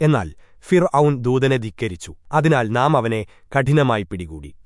എന്നാൽ ഫിർ ഔൻ ദൂതനെ ധിക്കരിച്ചു. അതിനാൽ നാം അവനെ കഠിനമായി പിടികൂടി.